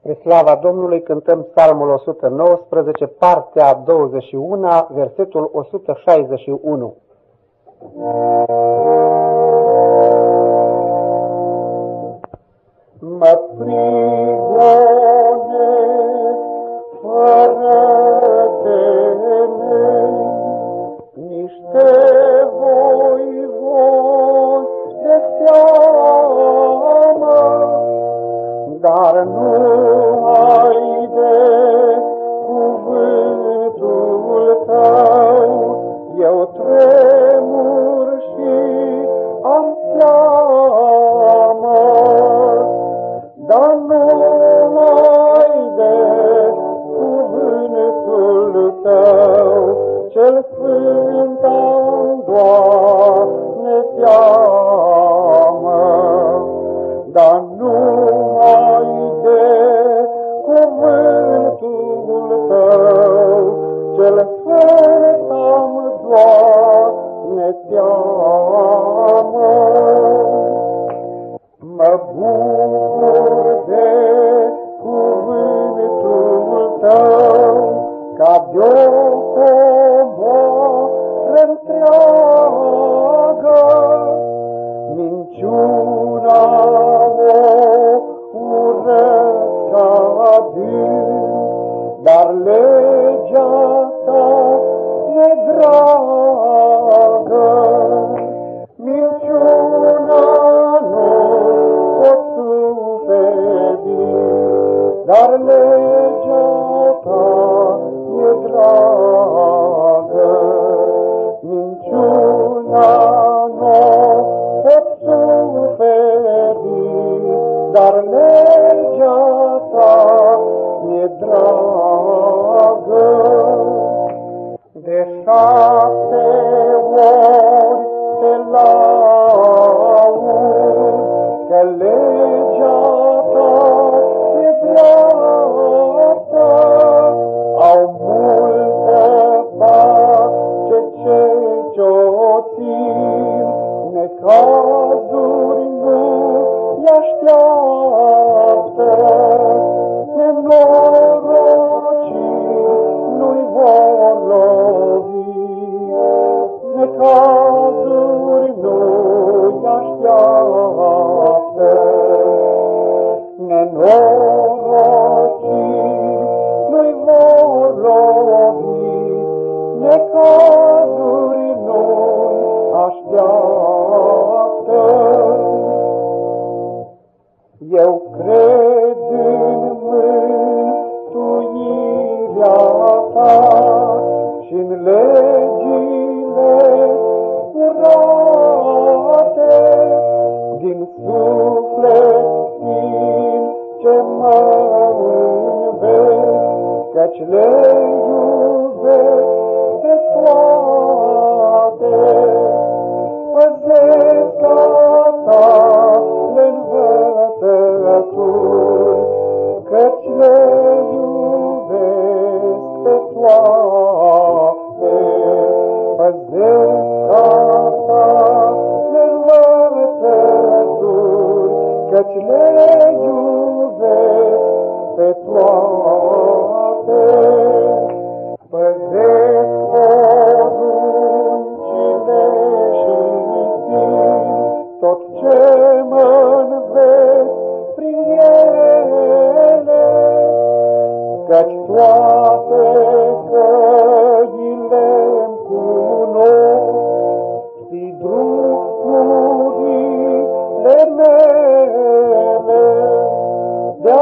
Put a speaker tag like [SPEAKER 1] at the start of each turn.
[SPEAKER 1] Spre slava Domnului cântăm psalmul 119, partea 21, versetul 161. Mă prigonesc fără de niște voivod de seamă, dar nu Lord. Ca de dar legea ta e dragă. Minciuna nu pot suferi, dar legea șapte ori te laud, că legea Eu cred în mântuirea ta și în legile curate din suflet din ce mă înveți, căci le